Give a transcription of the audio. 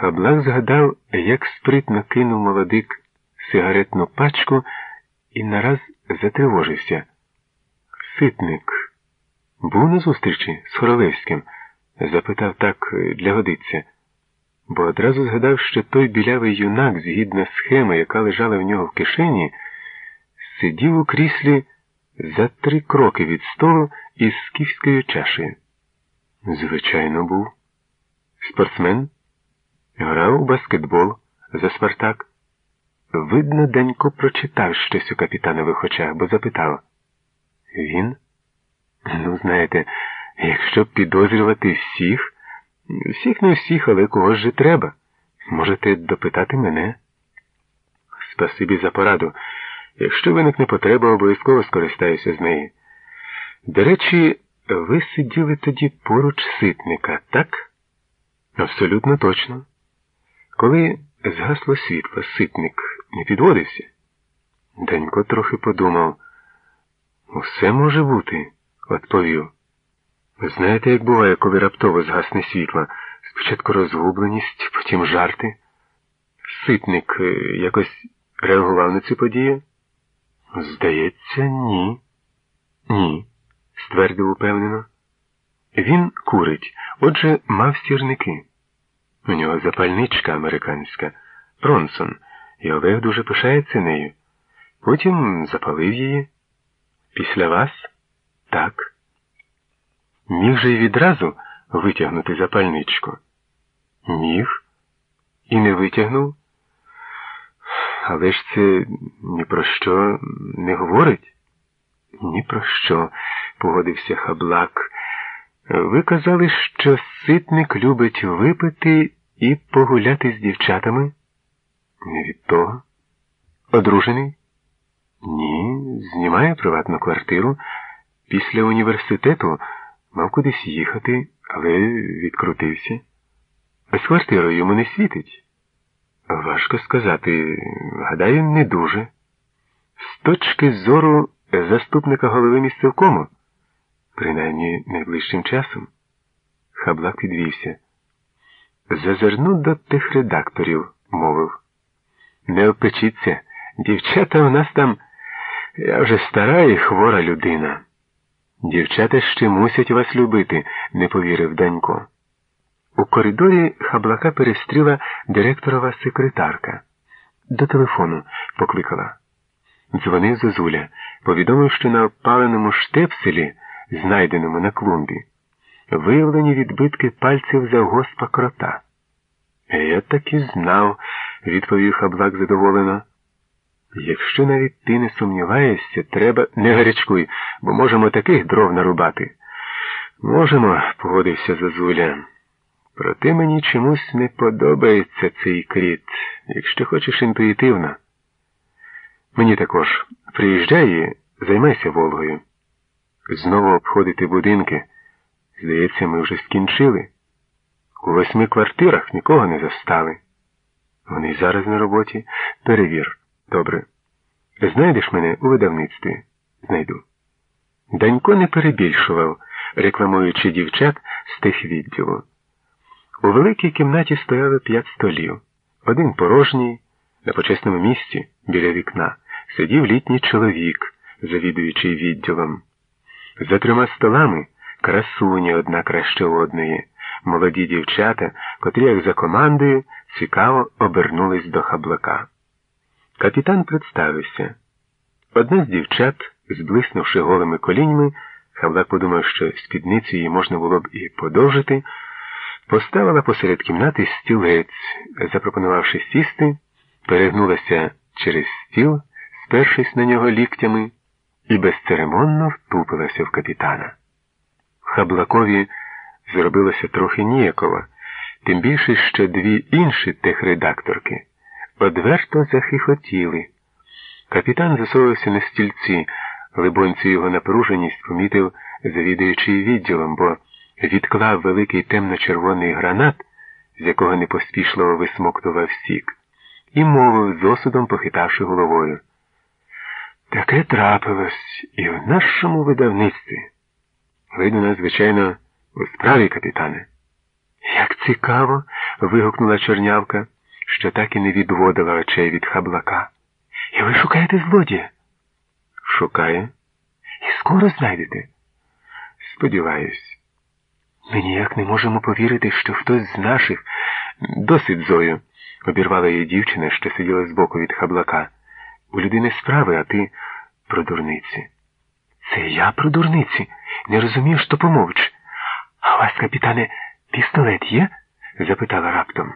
Хаблак згадав, як спритно кинув молодик сигаретну пачку і нараз затривожився. Ситник був на зустрічі з Хоролевським? запитав так для годиться, бо одразу згадав, що той білявий юнак, згідно схеми, яка лежала в нього в кишені, сидів у кріслі за три кроки від столу із скіфською чашею. Звичайно, був. Спортсмен грав у баскетбол за Спартак. Видно, Данько прочитав щось у капітанових очах, бо запитав Він? Ну, знаєте, якщо підозрювати всіх, всіх не всіх, але когось же треба. Можете допитати мене. Спасибі за пораду. Якщо виникне потреба, обов'язково скористаюся з неї. До речі, ви сиділи тоді поруч ситника, так? Абсолютно точно. Коли згасло світло, ситник не підводився. Данько трохи подумав. Усе може бути, відповів. Знаєте, як буває, коли раптово згасне світло? Спочатку розгубленість, потім жарти. Ситник е, якось реагував на ці події? Здається, ні. Ні, ствердив упевнено. Він курить, отже, мав сірники. У нього запальничка американська, Пронсон, і Олег дуже пишається нею. Потім запалив її. Після вас? Так. Міг же й відразу витягнути запальничку? Міг. І не витягнув. Але ж це ні про що не говорить? Ні про що, погодився хаблак. Ви казали, що ситник любить випити і погуляти з дівчатами? Не від того. Одружений? Ні, знімає приватну квартиру. Після університету мав кудись їхати, але відкрутився. З квартирою йому не світить. Важко сказати, гадаю, не дуже. З точки зору заступника голови місцевкому, принаймні найближчим часом, хаблак підвівся. Зазирну до тих редакторів, мовив. Не опечіться, дівчата у нас там, я вже стара і хвора людина. Дівчата ще мусять вас любити, не повірив Данько. У коридорі хаблака перестріла директорова секретарка. До телефону покликала. Дзвонив Зозуля, повідомив, що на опаленому штепселі, знайденому на клумбі, виявлені відбитки пальців завгоспа крота. Я так і знав, відповів хаблак задоволено. Якщо навіть ти не сумніваєшся, треба не гарячкуй, бо можемо таких дров нарубати. Можемо, погодився Зозуля. Проте мені чомусь не подобається цей кріт, якщо хочеш інтуїтивно. Мені також приїжджай і займайся Волгою. Знову обходити будинки. Здається, ми вже скінчили. У восьми квартирах нікого не застали. Вони зараз на роботі. Перевір. Добре. Знайдеш мене у видавництві? Знайду. Данько не перебільшував, рекламуючи дівчат з тих відділу. У великій кімнаті стояли п'ять столів. Один порожній, на почесному місці, біля вікна, сидів літній чоловік, завідуючий відділом. За трьома столами красуні одна краще одної, молоді дівчата, котрі, як за командою, цікаво обернулись до хаблака. Капітан представився. Одна з дівчат, зблиснувши голими коліньми, хаблак подумав, що спідницю її можна було б і подовжити. Поставила посеред кімнати стілець, запропонувавши сісти, перегнулася через стіл, спершись на нього ліктями, і безцеремонно втупилася в капітана. Хаблакові зробилося трохи ніяково, тим більше, що дві інші техредакторки одверто захихотіли. Капітан засовувався на стільці, либонцю його напруженість помітив завідуючий відділом, бо відклав великий темно-червоний гранат, з якого непоспішливо висмоктував сік, і мовив з осудом, похитавши головою. Таке трапилось і в нашому видавництві. Ви нас, звичайно, у справі, капітане. Як цікаво. вигукнула чорнявка, що так і не відводила очей від хаблака. І ви шукаєте злодія? Шукаю. І скоро знайдете. Сподіваюсь. Ми ніяк не можемо повірити, що хтось з наших. Досить Зою, обірвала її дівчина, що сиділа збоку від хаблака. У людини справи, а ти про дурниці. Це я про дурниці. Не розумієш, то помовч. А у вас, капітане, пістолет є? запитала раптом.